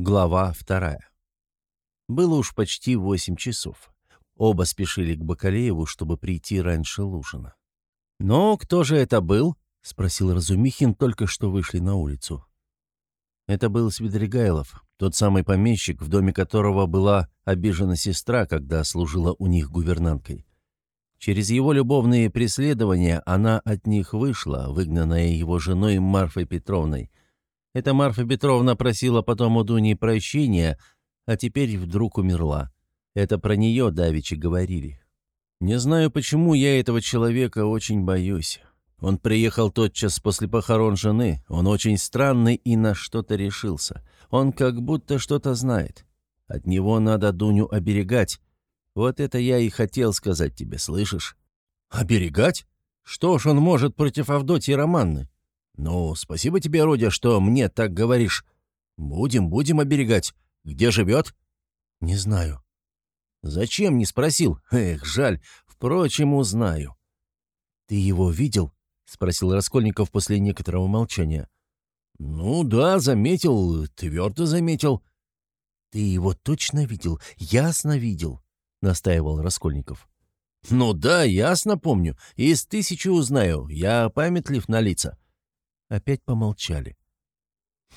Глава вторая. Было уж почти восемь часов. Оба спешили к Бакалееву, чтобы прийти раньше Лужина. «Но кто же это был?» — спросил Разумихин, только что вышли на улицу. Это был Свидригайлов, тот самый помещик, в доме которого была обижена сестра, когда служила у них гувернанткой. Через его любовные преследования она от них вышла, выгнанная его женой Марфой Петровной. Эта Марфа Петровна просила потом у Дуни прощения, а теперь вдруг умерла. Это про нее давичи говорили. Не знаю, почему я этого человека очень боюсь. Он приехал тотчас после похорон жены. Он очень странный и на что-то решился. Он как будто что-то знает. От него надо Дуню оберегать. Вот это я и хотел сказать тебе, слышишь? Оберегать? Что ж он может против Авдотьи Романны? Ну, спасибо тебе, Родя, что мне так говоришь. Будем, будем оберегать. Где живет? Не знаю. Зачем не спросил? Эх, жаль. Впрочем, узнаю. Ты его видел? Спросил Раскольников после некоторого молчания. Ну да, заметил, твердо заметил. Ты его точно видел? Ясно видел? — настаивал Раскольников. «Ну да, ясно помню. Из тысячи узнаю. Я памятлив на лица». Опять помолчали.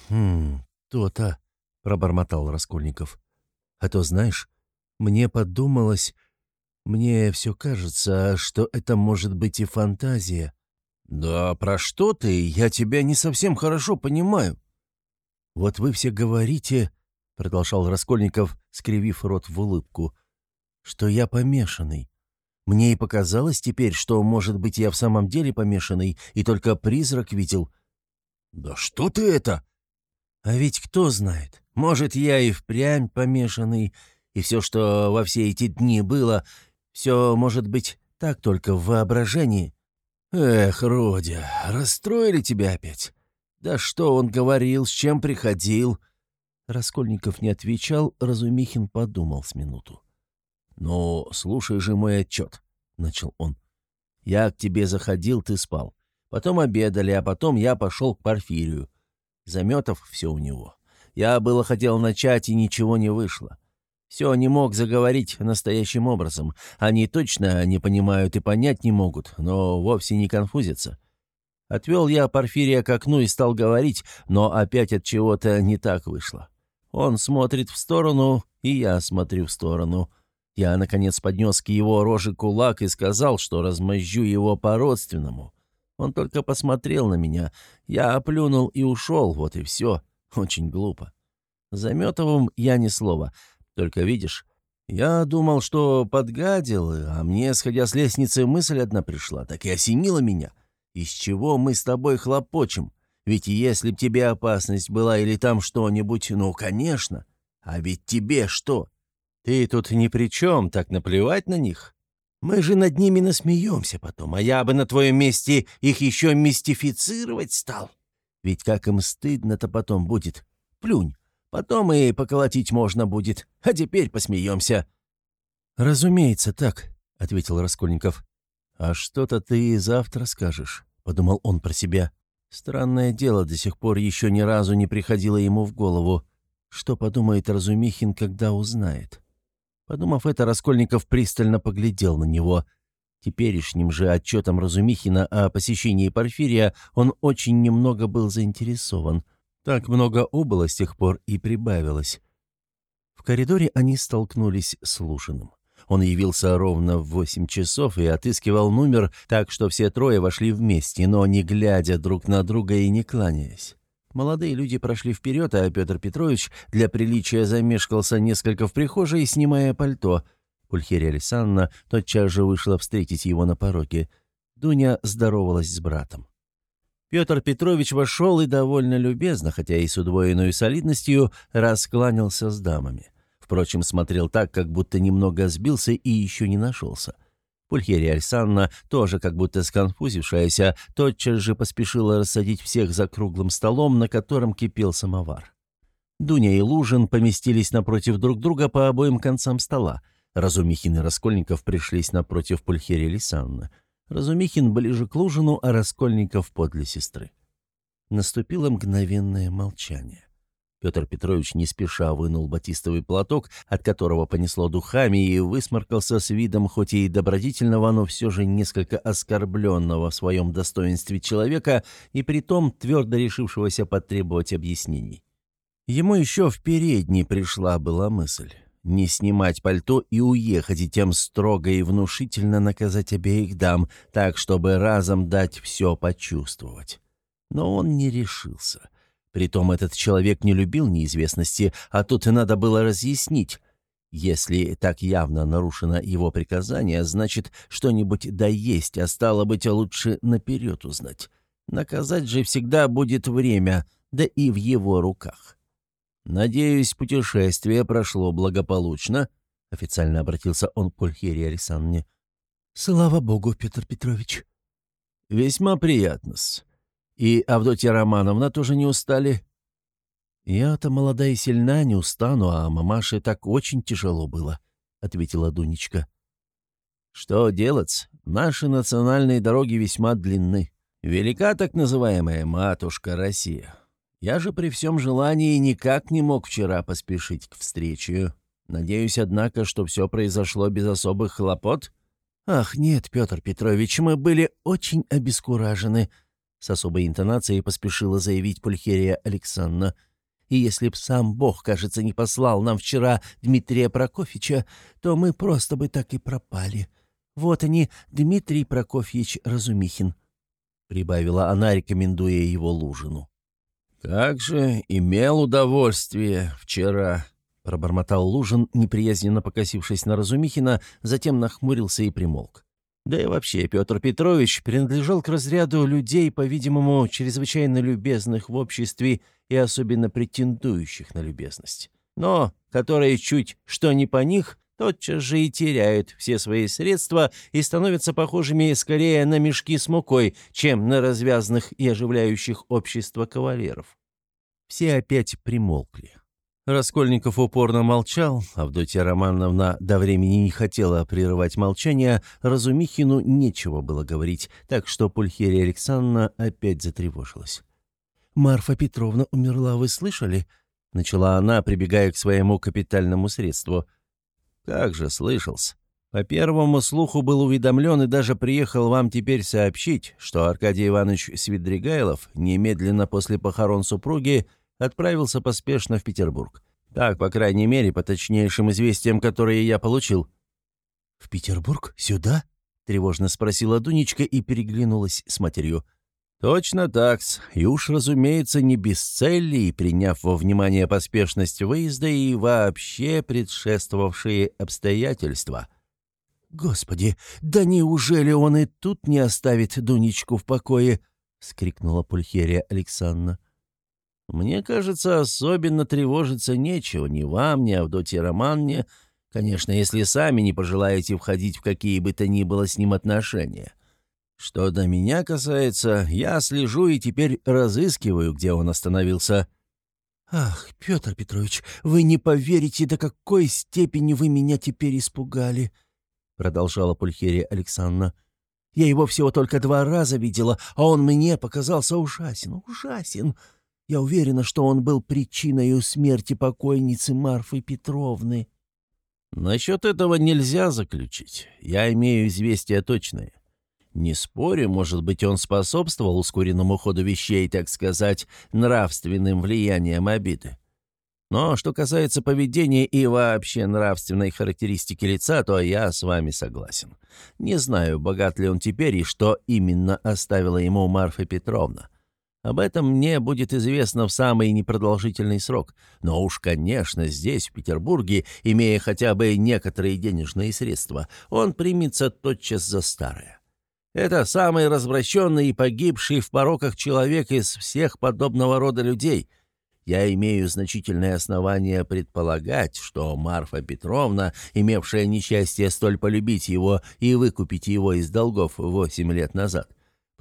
«Хм, то-то», — пробормотал Раскольников. «А то, знаешь, мне подумалось, мне все кажется, что это может быть и фантазия». «Да про что ты? Я тебя не совсем хорошо понимаю». «Вот вы все говорите», — продолжал Раскольников, скривив рот в улыбку, что я помешанный. Мне и показалось теперь, что, может быть, я в самом деле помешанный, и только призрак видел. «Да что ты это?» «А ведь кто знает, может, я и впрямь помешанный, и все, что во все эти дни было, все, может быть, так только в воображении». «Эх, Родя, расстроили тебя опять? Да что он говорил, с чем приходил?» Раскольников не отвечал, Разумихин подумал с минуту. «Ну, слушай же мой отчет», — начал он. «Я к тебе заходил, ты спал. Потом обедали, а потом я пошел к Порфирию. Заметов все у него. Я было хотел начать, и ничего не вышло. Все не мог заговорить настоящим образом. Они точно не понимают и понять не могут, но вовсе не конфузятся. Отвел я Порфирия к окну и стал говорить, но опять от чего-то не так вышло. Он смотрит в сторону, и я смотрю в сторону. Я, наконец, поднес к его роже кулак и сказал, что размозжу его по-родственному. Он только посмотрел на меня. Я оплюнул и ушел, вот и все. Очень глупо. Заметовым я ни слова. Только видишь, я думал, что подгадил, а мне, сходя с лестницы, мысль одна пришла, так и осенила меня. Из чего мы с тобой хлопочем? Ведь если б тебе опасность была или там что-нибудь, ну, конечно. А ведь тебе что? Ты тут ни при чем, так наплевать на них. Мы же над ними насмеемся потом, а я бы на твоем месте их еще мистифицировать стал. Ведь как им стыдно-то потом будет. Плюнь. Потом и поколотить можно будет. А теперь посмеемся». «Разумеется, так», — ответил Раскольников. «А что-то ты завтра скажешь», — подумал он про себя. Странное дело, до сих пор еще ни разу не приходило ему в голову. Что подумает Разумихин, когда узнает? Подумав это, Раскольников пристально поглядел на него. Теперешним же отчетом Разумихина о посещении Порфирия он очень немного был заинтересован. Так много убыло с тех пор и прибавилось. В коридоре они столкнулись с Лушиным. Он явился ровно в восемь часов и отыскивал номер так, что все трое вошли вместе, но не глядя друг на друга и не кланяясь. Молодые люди прошли вперед, а Петр Петрович для приличия замешкался несколько в прихожей, снимая пальто. Пульхерия Александровна тотчас же вышла встретить его на пороге. Дуня здоровалась с братом. Петр Петрович вошел и довольно любезно, хотя и с удвоенной солидностью, раскланялся с дамами. Впрочем, смотрел так, как будто немного сбился и еще не нашелся. Пульхерия Александровна, тоже как будто сконфузившаяся, тотчас же поспешила рассадить всех за круглым столом, на котором кипел самовар. Дуня и Лужин поместились напротив друг друга по обоим концам стола. Разумихин и Раскольников пришлись напротив Пульхерии Александровны. Разумихин ближе к Лужину, а Раскольников подле сестры. Наступило мгновенное молчание. Петр Петрович не спеша вынул батистовый платок, от которого понесло духами, и высморкался с видом хоть и добродетельного, но все же несколько оскорбленного в своем достоинстве человека и притом твердо решившегося потребовать объяснений. Ему еще в передней пришла была мысль не снимать пальто и уехать, и тем строго и внушительно наказать обеих дам, так, чтобы разом дать все почувствовать. Но он не решился. Притом этот человек не любил неизвестности, а тут и надо было разъяснить. Если так явно нарушено его приказание, значит, что-нибудь да есть, а стало быть, лучше наперед узнать. Наказать же всегда будет время, да и в его руках. «Надеюсь, путешествие прошло благополучно», — официально обратился он к Пульхерии Александровне. «Слава богу, Петр Петрович». «Весьма приятно-с. И Авдотья Романовна тоже не устали?» «Я-то молода и сильна, не устану, а мамаше так очень тяжело было», — ответила Дунечка. «Что делать? Наши национальные дороги весьма длинны. Велика так называемая матушка Россия. Я же при всем желании никак не мог вчера поспешить к встрече. Надеюсь, однако, что все произошло без особых хлопот?» «Ах, нет, Петр Петрович, мы были очень обескуражены», с особой интонацией поспешила заявить Пульхерия Александровна. «И если б сам Бог, кажется, не послал нам вчера Дмитрия Прокофьевича, то мы просто бы так и пропали. Вот они, Дмитрий Прокофьевич Разумихин», — прибавила она, рекомендуя его Лужину. «Как же имел удовольствие вчера», — пробормотал Лужин, неприязненно покосившись на Разумихина, затем нахмурился и примолк. Да и вообще, Петр Петрович принадлежал к разряду людей, по-видимому, чрезвычайно любезных в обществе и особенно претендующих на любезность. Но которые чуть что не по них, тотчас же и теряют все свои средства и становятся похожими скорее на мешки с мукой, чем на развязных и оживляющих общество кавалеров. Все опять примолкли. Раскольников упорно молчал, Авдотья Романовна до времени не хотела прерывать молчание, Разумихину нечего было говорить, так что Пульхерия Александровна опять затревожилась. «Марфа Петровна умерла, вы слышали?» — начала она, прибегая к своему капитальному средству. «Как же слышался. По первому слуху был уведомлен и даже приехал вам теперь сообщить, что Аркадий Иванович Свидригайлов немедленно после похорон супруги отправился поспешно в Петербург. Так, по крайней мере, по точнейшим известиям, которые я получил». «В Петербург? Сюда?» — тревожно спросила Дунечка и переглянулась с матерью. «Точно так-с. И уж, разумеется, не без цели, и приняв во внимание поспешность выезда и вообще предшествовавшие обстоятельства». «Господи, да неужели он и тут не оставит Дунечку в покое?» — скрикнула Пульхерия Александровна. Мне кажется, особенно тревожиться нечего ни вам, ни Авдотье Романне, конечно, если сами не пожелаете входить в какие бы то ни было с ним отношения. Что до меня касается, я слежу и теперь разыскиваю, где он остановился». «Ах, Петр Петрович, вы не поверите, до какой степени вы меня теперь испугали», — продолжала Пульхерия Александровна. «Я его всего только два раза видела, а он мне показался ужасен, ужасен. Я уверена, что он был причиной смерти покойницы Марфы Петровны». «Насчет этого нельзя заключить. Я имею известия точные. Не спорю, может быть, он способствовал ускоренному ходу вещей, так сказать, нравственным влиянием обиды. Но что касается поведения и вообще нравственной характеристики лица, то я с вами согласен. Не знаю, богат ли он теперь и что именно оставила ему Марфа Петровна. Об этом мне будет известно в самый непродолжительный срок. Но уж, конечно, здесь, в Петербурге, имея хотя бы некоторые денежные средства, он примется тотчас за старое. Это самый развращенный и погибший в пороках человек из всех подобного рода людей. Я имею значительное основание предполагать, что Марфа Петровна, имевшая несчастье столь полюбить его и выкупить его из долгов восемь лет назад,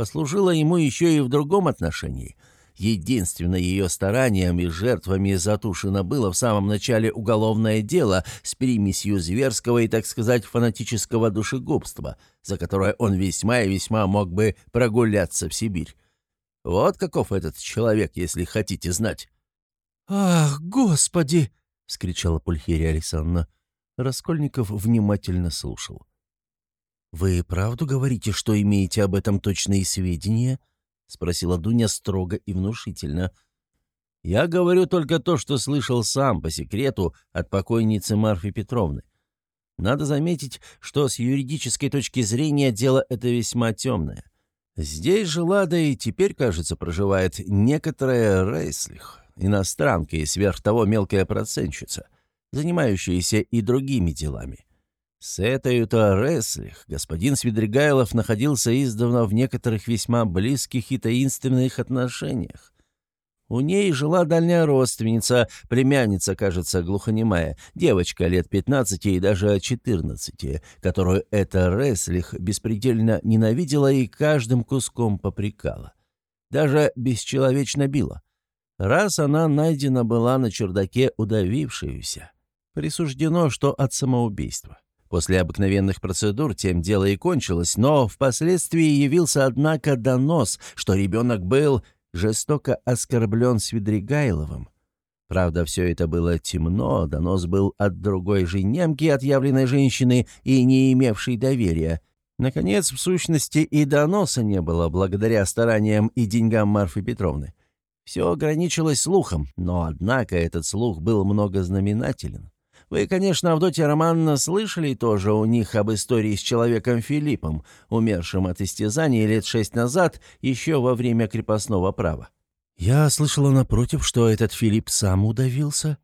послужила ему еще и в другом отношении. Единственное ее старанием и жертвами затушено было в самом начале уголовное дело с примесью зверского и, так сказать, фанатического душегубства, за которое он весьма и весьма мог бы прогуляться в Сибирь. Вот каков этот человек, если хотите знать. «Ах, господи!» — вскричала Пульхерия Александровна. Раскольников внимательно слушал. «Вы правду говорите, что имеете об этом точные сведения?» — спросила Дуня строго и внушительно. «Я говорю только то, что слышал сам по секрету от покойницы Марфы Петровны. Надо заметить, что с юридической точки зрения дело это весьма темное. Здесь жила, да и теперь, кажется, проживает некоторая Рейслих, иностранка и сверх того мелкая процентщица, занимающаяся и другими делами. С этой-то Рейслих господин Свидригайлов находился издавна в некоторых весьма близких и таинственных отношениях. У ней жила дальняя родственница, племянница, кажется, глухонемая, девочка лет 15 и даже 14, которую эта Реслих беспредельно ненавидела и каждым куском попрекала. Даже бесчеловечно била. Раз она найдена была на чердаке удавившуюся, присуждено, что от самоубийства. После обыкновенных процедур тем дело и кончилось, но впоследствии явился, однако, донос, что ребенок был жестоко оскорблен Свидригайловым. Правда, все это было темно, донос был от другой же немки, отъявленной женщины и не имевшей доверия. Наконец, в сущности, и доноса не было, благодаря стараниям и деньгам Марфы Петровны. Все ограничилось слухом, но, однако, этот слух был многознаменателен. Вы, конечно, Авдотья Романовна, слышали тоже у них об истории с человеком Филиппом, умершим от истязаний лет шесть назад, еще во время крепостного права. Я слышала напротив, что этот Филипп сам удавился.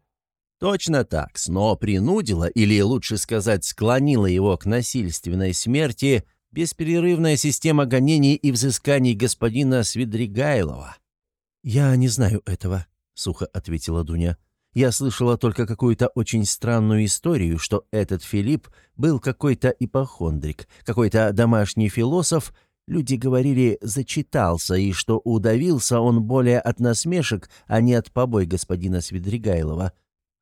Точно так, но принудила, или лучше сказать, склонила его к насильственной смерти бесперерывная система гонений и взысканий господина Свидригайлова. «Я не знаю этого», — сухо ответила Дуня. Я слышала только какую-то очень странную историю, что этот Филипп был какой-то ипохондрик, какой-то домашний философ, люди говорили, зачитался, и что удавился он более от насмешек, а не от побой господина Свидригайлова.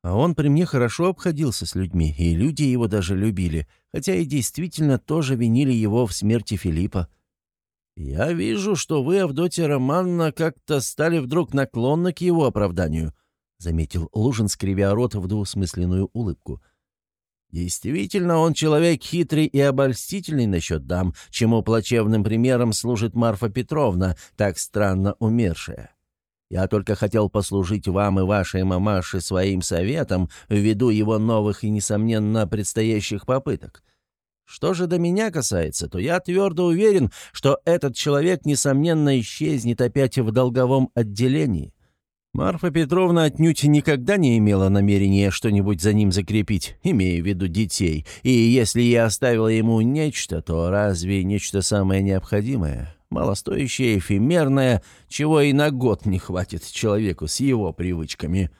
А он при мне хорошо обходился с людьми, и люди его даже любили, хотя и действительно тоже винили его в смерти Филиппа. «Я вижу, что вы, Авдотья Романна, как-то стали вдруг наклонны к его оправданию», — заметил Лужин, скривя рот в двусмысленную улыбку. «Действительно, он человек хитрый и обольстительный насчет дам, чему плачевным примером служит Марфа Петровна, так странно умершая. Я только хотел послужить вам и вашей мамаше своим советом ввиду его новых и, несомненно, предстоящих попыток. Что же до меня касается, то я твердо уверен, что этот человек, несомненно, исчезнет опять в долговом отделении. Марфа Петровна отнюдь никогда не имела намерения что-нибудь за ним закрепить, имея в виду детей, и если я оставила ему нечто, то разве нечто самое необходимое, малостоящее, эфемерное, чего и на год не хватит человеку с его привычками?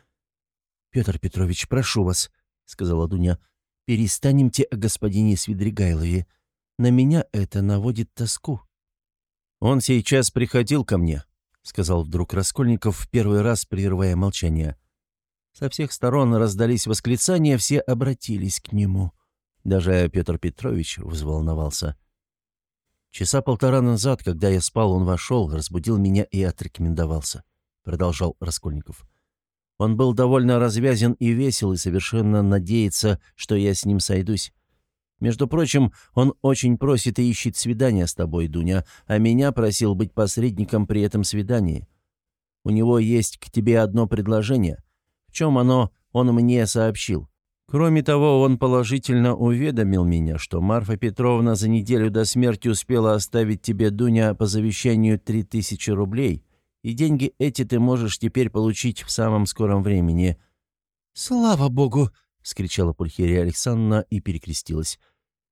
«Петр Петрович, прошу вас», — сказала Дуня, — «перестанемте о господине Свидригайлове. На меня это наводит тоску». «Он сейчас приходил ко мне», — сказал вдруг Раскольников, в первый раз прерывая молчание. Со всех сторон раздались восклицания, все обратились к нему. Даже Петр Петрович взволновался. «Часа полтора назад, когда я спал, он вошел, разбудил меня и отрекомендовался», — продолжал Раскольников. «Он был довольно развязен и весел, и совершенно надеется, что я с ним сойдусь. Между прочим, он очень просит и ищет свидания с тобой, Дуня, а меня просил быть посредником при этом свидании. У него есть к тебе одно предложение. В чем оно, он мне сообщил. Кроме того, он положительно уведомил меня, что Марфа Петровна за неделю до смерти успела оставить тебе, Дуня, по завещанию три тысячи рублей, и деньги эти ты можешь теперь получить в самом скором времени». «Слава богу!» — скричала Пульхерия Александровна и перекрестилась.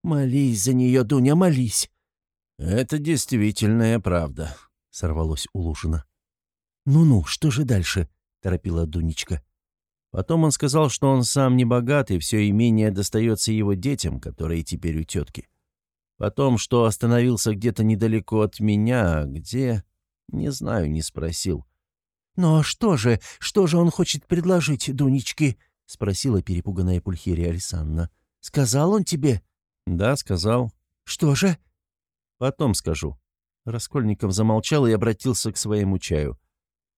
«Молись за нее, Дуня, молись!» «Это действительная правда», — сорвалось у Лушина. «Ну-ну, что же дальше?» — торопила Дунечка. Потом он сказал, что он сам не богат, и все имение достается его детям, которые теперь у тетки. Потом, что остановился где-то недалеко от меня, а где... Не знаю, не спросил. «Но что же, что же он хочет предложить, Дунечке?» — спросила перепуганная Пульхерия Александровна. «Сказал он тебе?» «Да, сказал». «Что же?» «Потом скажу». Раскольников замолчал и обратился к своему чаю.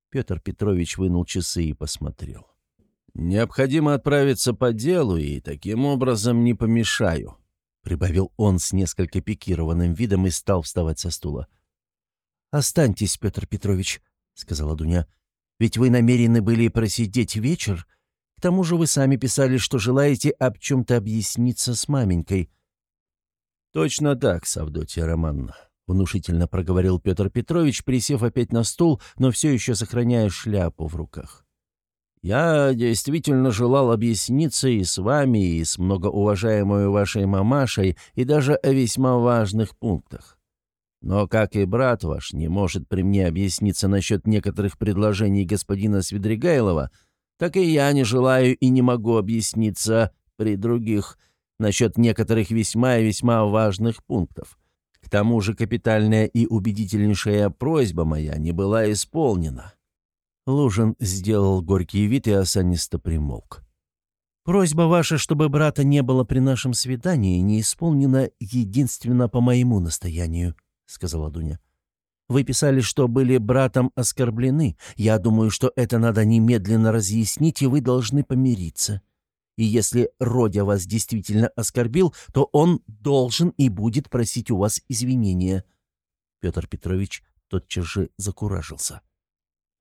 Петр Петрович вынул часы и посмотрел. «Необходимо отправиться по делу, и таким образом не помешаю», — прибавил он с несколько пикированным видом и стал вставать со стула. «Останьтесь, Петр Петрович», — сказала Дуня. «Ведь вы намерены были просидеть вечер. Тому же вы сами писали, что желаете об чем-то объясниться с маменькой». «Точно так, Савдотья Романна», — внушительно проговорил Петр Петрович, присев опять на стул, но все еще сохраняя шляпу в руках. Я действительно желал объясниться и с вами, и с многоуважаемой вашей мамашей, и даже о весьма важных пунктах. Но, как и брат ваш не может при мне объясниться насчет некоторых предложений господина Свидригайлова, так и я не желаю и не могу объясниться при других насчет некоторых весьма и весьма важных пунктов. К тому же капитальная и убедительнейшая просьба моя не была исполнена. Лужин сделал горький вид и осанисто примолк. «Просьба ваша, чтобы брата не было при нашем свидании, не исполнена единственно по моему настоянию», — сказала Дуня. «Вы писали, что были братом оскорблены. Я думаю, что это надо немедленно разъяснить, и вы должны помириться. И если Родя вас действительно оскорбил, то он должен и будет просить у вас извинения». Петр Петрович тотчас же закуражился.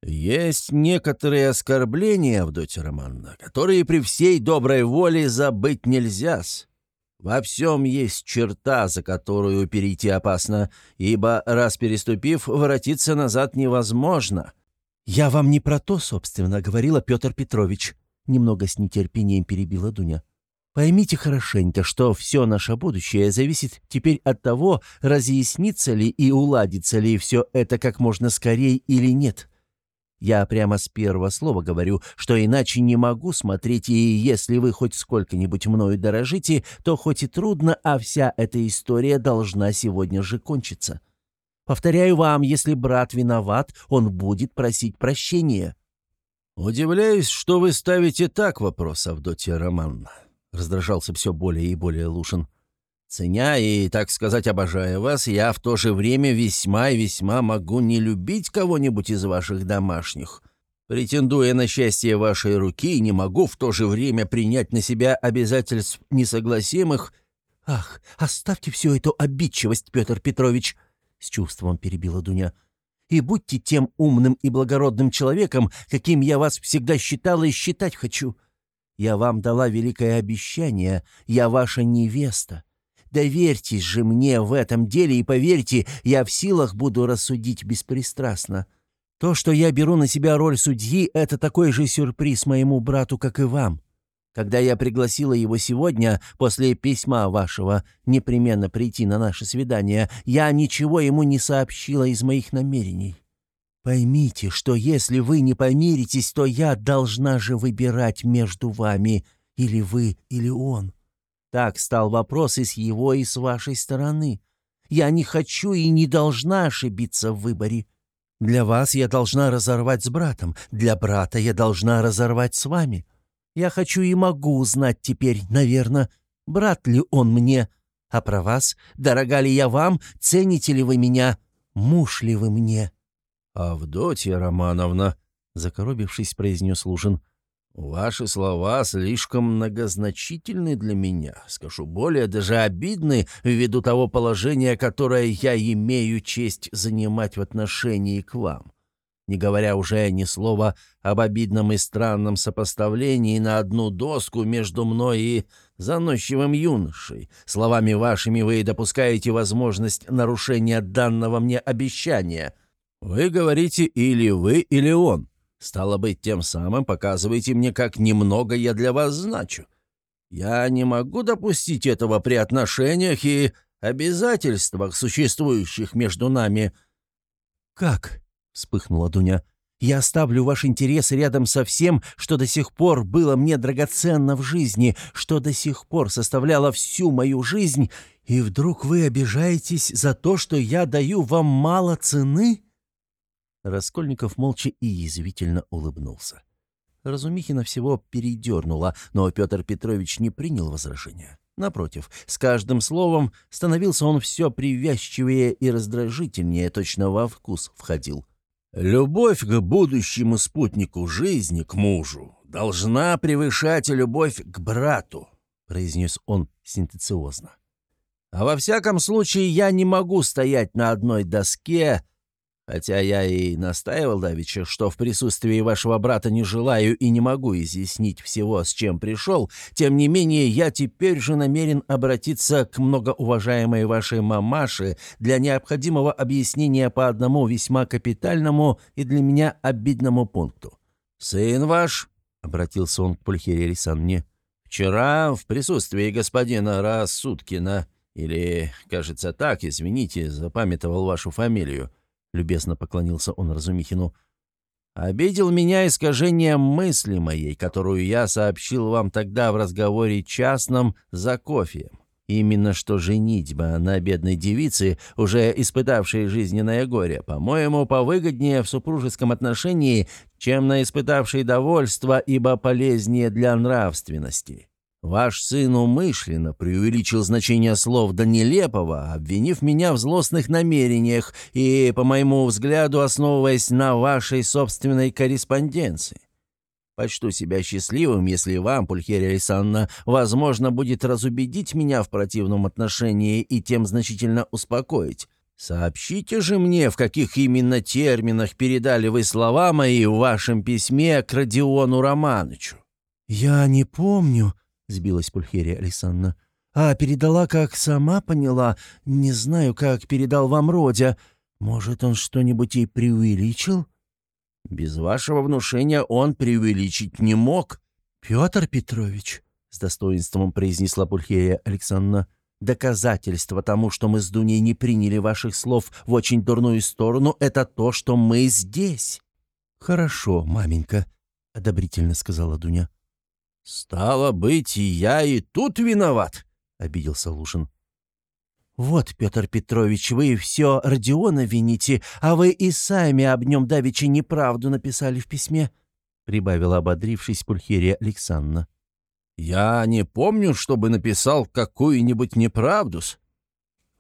«Есть некоторые оскорбления, Авдотья Романовна, которые при всей доброй воле забыть нельзя-с. Во всем есть черта, за которую перейти опасно, ибо, раз переступив, воротиться назад невозможно». «Я вам не про то, собственно, говорила Петр Петрович», — немного с нетерпением перебила Дуня. «Поймите хорошенько, что все наше будущее зависит теперь от того, разъяснится ли и уладится ли все это как можно скорее или нет». Я прямо с первого слова говорю, что иначе не могу смотреть, и если вы хоть сколько-нибудь мною дорожите, то хоть и трудно, а вся эта история должна сегодня же кончиться. Повторяю вам, если брат виноват, он будет просить прощения». «Удивляюсь, что вы ставите так вопрос, Авдотья Романна», — раздражался все более и более Лушин. Ценя и, так сказать, обожая вас, я в то же время весьма и весьма могу не любить кого-нибудь из ваших домашних. Претендуя на счастье вашей руки, не могу в то же время принять на себя обязательств несогласимых. «Ах, оставьте всю эту обидчивость, Петр Петрович!» — с чувством перебила Дуня. «И будьте тем умным и благородным человеком, каким я вас всегда считала и считать хочу. Я вам дала великое обещание, я ваша невеста. Доверьтесь же мне в этом деле и поверьте, я в силах буду рассудить беспристрастно. То, что я беру на себя роль судьи, это такой же сюрприз моему брату, как и вам. Когда я пригласила его сегодня, после письма вашего, непременно прийти на наше свидание, я ничего ему не сообщила из моих намерений. Поймите, что если вы не помиритесь, то я должна же выбирать между вами, или вы, или он. Так стал вопрос и с его, и с вашей стороны. Я не хочу и не должна ошибиться в выборе. Для вас я должна разорвать с братом, для брата я должна разорвать с вами. Я хочу и могу узнать теперь, наверное, брат ли он мне, а про вас, дорога ли я вам, цените ли вы меня, муж ли вы мне?» «Авдотья Романовна», — закоробившись, произнес Лужин, — Ваши слова слишком многозначительны для меня, скажу более, даже обидны ввиду того положения, которое я имею честь занимать в отношении к вам. Не говоря уже ни слова об обидном и странном сопоставлении на одну доску между мной и заносчивым юношей. Словами вашими вы допускаете возможность нарушения данного мне обещания. Вы говорите или вы, или он. Стало быть, тем самым показываете мне, как немного я для вас значу. Я не могу допустить этого при отношениях и обязательствах, существующих между нами». «Как?» — вспыхнула Дуня. «Я оставлю ваш интерес рядом со всем, что до сих пор было мне драгоценно в жизни, что до сих пор составляло всю мою жизнь, и вдруг вы обижаетесь за то, что я даю вам мало цены?» Раскольников молча и язвительно улыбнулся. Разумихина всего передернула, но Петр Петрович не принял возражения. Напротив, с каждым словом становился он все привязчивее и раздражительнее, точно во вкус входил. «Любовь к будущему спутнику жизни, к мужу, должна превышать любовь к брату», — произнес он синтециозно. «А во всяком случае я не могу стоять на одной доске Хотя я и настаивал давеча, что в присутствии вашего брата не желаю и не могу изъяснить всего, с чем пришел, тем не менее я теперь же намерен обратиться к многоуважаемой вашей мамаше для необходимого объяснения по одному весьма капитальному и для меня обидному пункту. «Сын ваш», — обратился он к Пульхере Рисанне, — «вчера в присутствии господина Рассудкина, или, кажется так, извините, запамятовал вашу фамилию, — любезно поклонился он Разумихину. «Обидел меня искажением мысли моей, которую я сообщил вам тогда в разговоре частном за кофеем. Именно что женитьба на бедной девице, уже испытавшей жизненное горе, по-моему, повыгоднее в супружеском отношении, чем на испытавшей довольство, ибо полезнее для нравственности. Ваш сын умышленно преувеличил значение слов до нелепого, обвинив меня в злостных намерениях и, по моему взгляду, основываясь на вашей собственной корреспонденции. Почту себя счастливым, если вам, Пульхерия Александровна, возможно будет разубедить меня в противном отношении и тем значительно успокоить. Сообщите же мне, в каких именно терминах передали вы слова мои в вашем письме к Родиону Романычу. «Я не помню», — сбилась Пульхерия Александровна. «А передала, как сама поняла. Не знаю, как передал вам Родя. Может, он что-нибудь и преувеличил?» «Без вашего внушения он преувеличить не мог». «Петр Петрович», — с достоинством произнесла Пульхерия Александровна, «доказательство тому, что мы с Дуней не приняли ваших слов в очень дурную сторону, это то, что мы здесь». «Хорошо, маменька», — одобрительно сказала Дуня. «Стало быть, и я и тут виноват», — обиделся Лушин. «Вот, Петр Петрович, вы все Родиона вините, а вы и сами об нем давеча неправду написали в письме», — прибавила, ободрившись Пульхерия Александровна. «Я не помню, чтобы написал какую-нибудь неправду-с».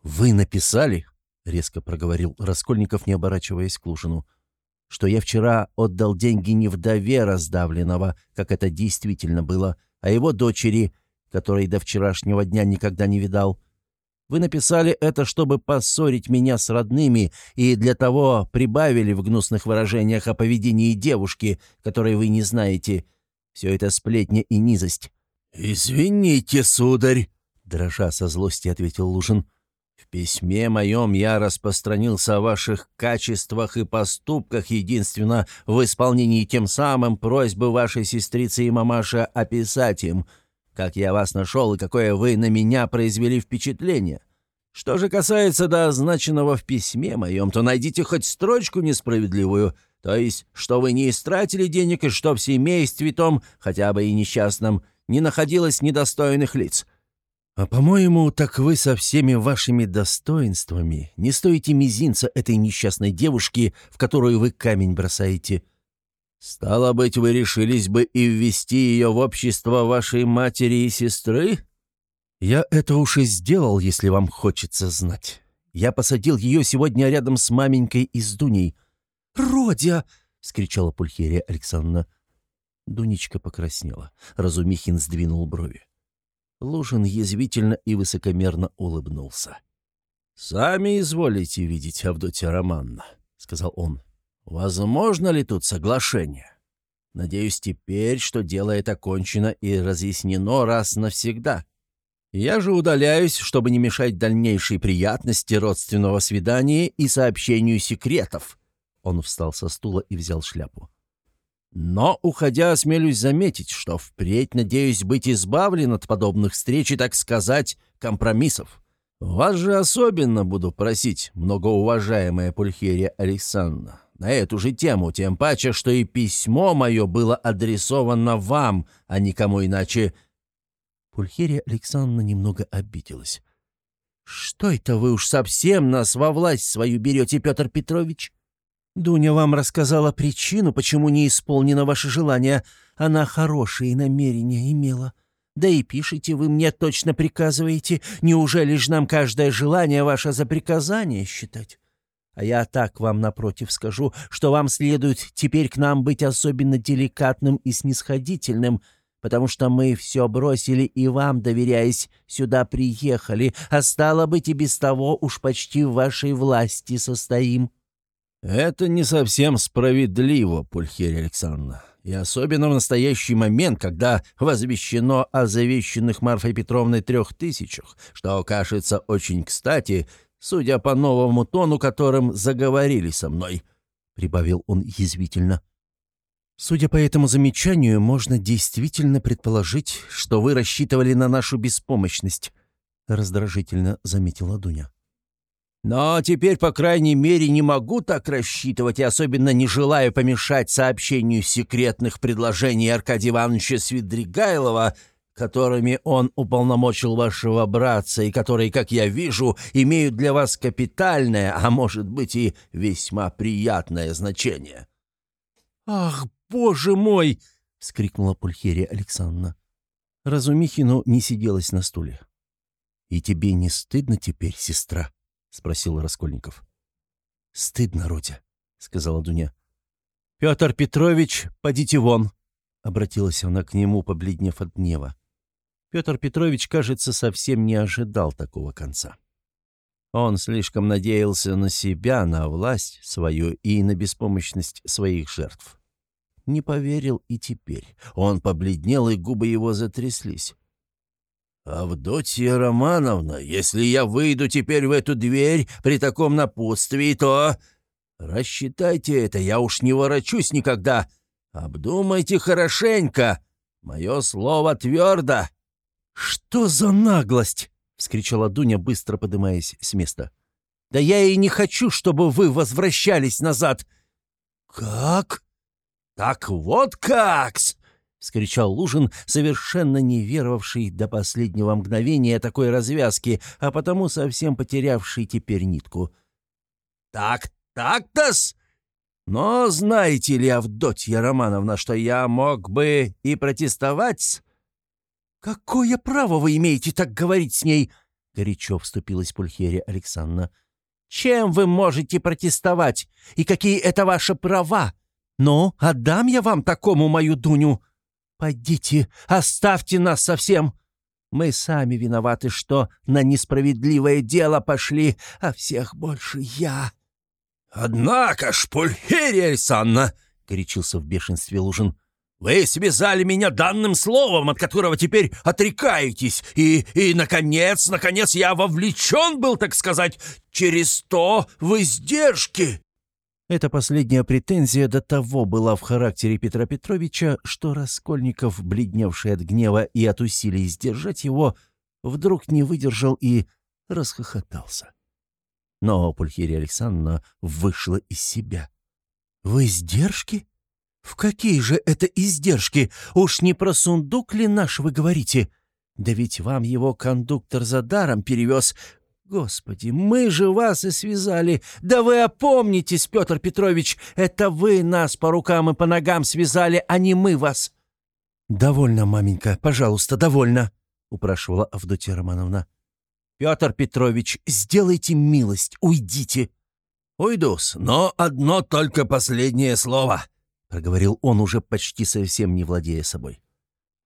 «Вы написали?» — резко проговорил Раскольников, не оборачиваясь к Лушину что я вчера отдал деньги не вдове раздавленного, как это действительно было, а его дочери, которой до вчерашнего дня никогда не видал. Вы написали это, чтобы поссорить меня с родными, и для того прибавили в гнусных выражениях о поведении девушки, которой вы не знаете. Все это сплетня и низость». «Извините, сударь», — дрожа со злости ответил Лужин. В письме моем я распространился о ваших качествах и поступках единственно в исполнении тем самым просьбы вашей сестрицы и мамаши описать им, как я вас нашел и какое вы на меня произвели впечатление. Что же касается до означенного в письме моем, то найдите хоть строчку несправедливую, то есть, что вы не истратили денег и что в семействе том, хотя бы и несчастном, не находилось недостойных лиц». «А по-моему, так вы со всеми вашими достоинствами не стоите мизинца этой несчастной девушки, в которую вы камень бросаете». «Стало быть, вы решились бы и ввести ее в общество вашей матери и сестры?» «Я это уж и сделал, если вам хочется знать. Я посадил ее сегодня рядом с маменькой и с Дуней». «Родя!» — скричала Пульхерия Александровна. Дунечка покраснела. Разумихин сдвинул брови. Лужин язвительно и высокомерно улыбнулся. «Сами изволите видеть, Авдотья Романна», — сказал он. «Возможно ли тут соглашение? Надеюсь теперь, что дело это окончено и разъяснено раз навсегда. Я же удаляюсь, чтобы не мешать дальнейшей приятности родственного свидания и сообщению секретов». Он встал со стула и взял шляпу. Но, уходя, осмелюсь заметить, что впредь надеюсь быть избавлен от подобных встреч и, так сказать, компромиссов. Вас же особенно буду просить, многоуважаемая Пульхерия Александровна, на эту же тему, тем паче, что и письмо мое было адресовано вам, а никому иначе. Пульхерия Александровна немного обиделась. «Что это вы уж совсем нас во власть свою берете, Петр Петрович?» Дуня вам рассказала причину, почему не исполнено ваше желание. Она хорошие намерения имела. Да и пишите вы мне, точно приказываете. Неужели ж нам каждое желание ваше за приказание считать? А я так вам напротив скажу, что вам следует теперь к нам быть особенно деликатным и снисходительным, потому что мы все бросили и вам, доверяясь, сюда приехали, а стало быть и без того уж почти в вашей власти состоим». «Это не совсем справедливо, Пульхерия Александровна, и особенно в настоящий момент, когда возвещено о завещанных Марфой Петровной трех тысячах, что кажется очень кстати, судя по новому тону, которым заговорили со мной», — прибавил он язвительно. «Судя по этому замечанию, можно действительно предположить, что вы рассчитывали на нашу беспомощность», — раздражительно заметила Дуня. Но теперь, по крайней мере, не могу так рассчитывать и особенно не желаю помешать сообщению секретных предложений Аркадия Ивановича Свидригайлова, которыми он уполномочил вашего братца и которые, как я вижу, имеют для вас капитальное, а может быть и весьма приятное значение». «Ах, боже мой!» — вскрикнула Пульхерия Александровна. Разумихину не сиделась на стуле. «И тебе не стыдно теперь, сестра?» — спросил Раскольников. «Стыдно, Родя», — сказала Дуня. «Петр Петрович, подите вон», — обратилась она к нему, побледнев от гнева. Петр Петрович, кажется, совсем не ожидал такого конца. Он слишком надеялся на себя, на власть свою и на беспомощность своих жертв. Не поверил и теперь. Он побледнел, и губы его затряслись. «Авдотья Романовна, если я выйду теперь в эту дверь при таком напутствии, то... Рассчитайте это, я уж не ворочусь никогда. Обдумайте хорошенько. Мое слово твердо». «Что за наглость?» — вскричала Дуня, быстро поднимаясь с места. «Да я и не хочу, чтобы вы возвращались назад». «Как? Так вот как-с!» — скричал Лужин, совершенно не веровавший до последнего мгновения такой развязки, а потому совсем потерявший теперь нитку. «Так, так-то-с! Но знаете ли, Авдотья Романовна, что я мог бы и протестовать-с?» «Какое право вы имеете так говорить с ней?» — горячо вступилась Пульхерия Александровна. «Чем вы можете протестовать? И какие это ваши права? Ну, отдам я вам такому мою Дуню!» «Пойдите, оставьте нас совсем! Мы сами виноваты, что на несправедливое дело пошли, а всех больше я!» «Однако ж, Пульхерия Александровна!» — горячился в бешенстве Лужин. «Вы связали меня данным словом, от которого теперь отрекаетесь, и, и, наконец, наконец, я вовлечен был, так сказать, через то в издержки!» Эта последняя претензия до того была в характере Петра Петровича, что Раскольников, бледневший от гнева и от усилий сдержать его, вдруг не выдержал и расхохотался. Но Пульхерия Александровна вышла из себя. «В издержки? В какие же это издержки? Уж не про сундук ли наш вы говорите? Да ведь вам его кондуктор за даром перевез. Господи, мы же вас и связали. Да вы опомнитесь, Петр Петрович, это вы нас по рукам и по ногам связали, а не мы вас. Довольно, маменька, пожалуйста, довольно, упрашивала Авдотья Романовна. Петр Петрович, сделайте милость, уйдите. Уйдус, но одно только последнее слово, проговорил он уже почти совсем не владея собой.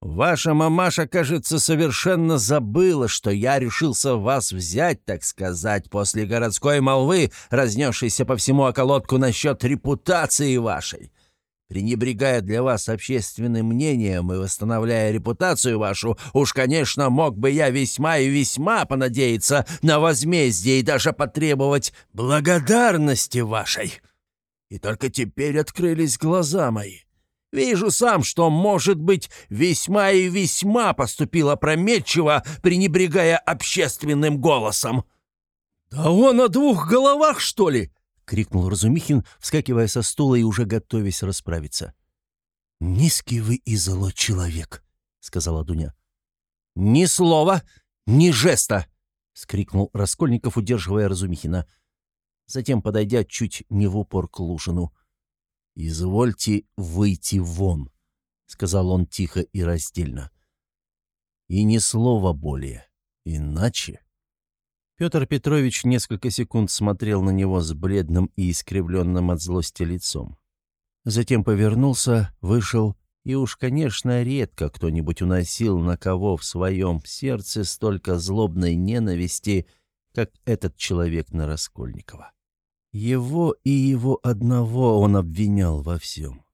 Ваша мамаша, кажется, совершенно забыла, что я решился вас взять, так сказать, после городской молвы, разнесшейся по всему околотку насчет репутации вашей. Пренебрегая для вас общественным мнением и восстановляя репутацию вашу, уж, конечно, мог бы я весьма и весьма понадеяться на возмездие и даже потребовать благодарности вашей. И только теперь открылись глаза мои. Вижу сам, что, может быть, весьма и весьма поступил опрометчиво, пренебрегая общественным голосом». «Да он о двух головах, что ли?» — крикнул Разумихин, вскакивая со стула и уже готовясь расправиться. «Низкий вы и злой человек», — сказала Дуня. «Ни слова, ни жеста!» — скрикнул Раскольников, удерживая Разумихина. Затем, подойдя чуть не в упор к Лушину, — «Извольте выйти вон», — сказал он тихо и раздельно. «И ни слова более, иначе...» Петр Петрович несколько секунд смотрел на него с бледным и искривленным от злости лицом. Затем повернулся, вышел, и уж, конечно, редко кто-нибудь уносил на кого в своем сердце столько злобной ненависти, как этот человек на Раскольникова. Его и его одного он обвинял во всем.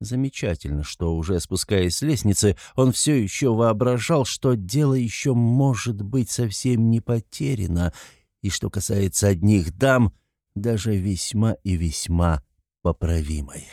Замечательно, что, уже спускаясь с лестницы, он все еще воображал, что дело еще может быть совсем не потеряно, и что касается одних дам, даже весьма и весьма поправимое.